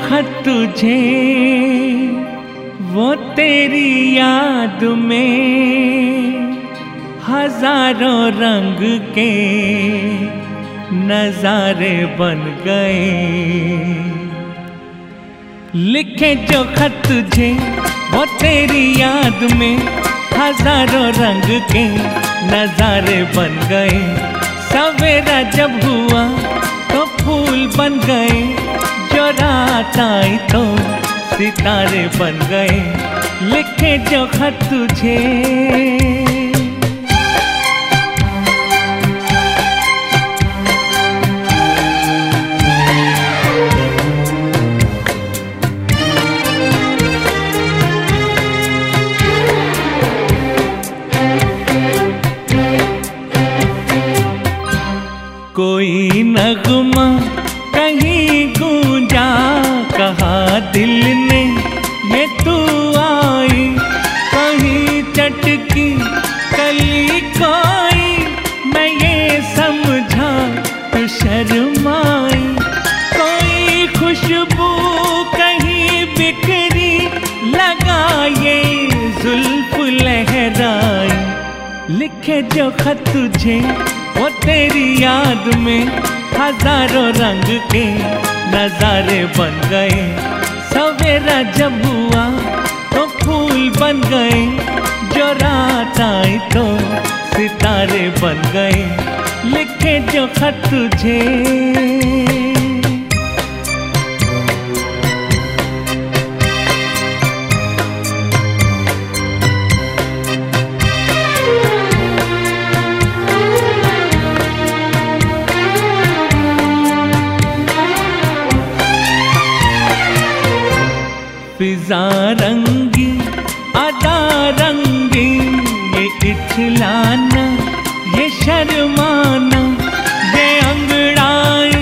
खत तुझे, वो तेरी याद में हज़ारों रंग के नजारे बन गए। लिखे जो खत तुझे, वो तेरी याद में हज़ारों रंग के नजारे बन गए। सवेरा जब हुआ तो फूल बन गए। आई तो सितारे बन गए लिखे जो खत तुझे। कोई नगमा कहीं जो खत तुझे वो तेरी याद में हज़ारों रंग के नजारे बन गए। सवेरा जब हुआ तो फूल बन गए, जो रात आई तो सितारे बन गए। लिखे जो खत तुझे रंगी, अदा रंगी ये इछलाना ये शर्माना, ये अंगड़ाई,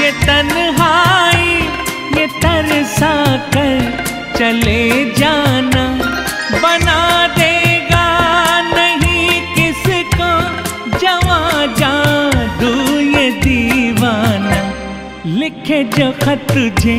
ये तन्हाई, ये तरसा कर चले जाना। बना देगा नहीं किसको, जवा जादू ये दीवाना। लिखे जो खत तुझे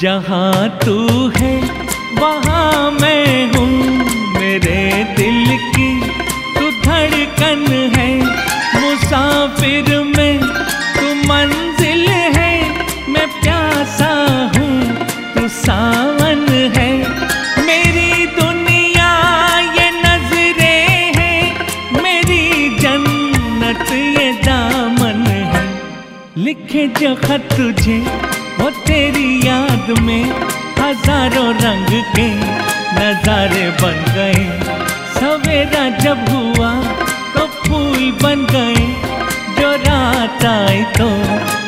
जहाँ तू है, वहाँ मैं हूँ। मेरे दिल की तू धड़कन है। मुसाफिर में तू मंजिल है। मैं प्यासा हूँ, तू सावन है। मेरी दुनिया ये नज़रें है। मेरी जन्नत ये दामन है। लिखे जो खत तुझे वो तेरी याद में हज़ारों रंग के नजारे बन गए। सवेरा जब हुआ तो फूल बन गए, जो रात आई तो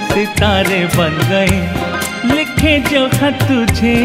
सितारे बन गए। लिखे जो खत तुझे।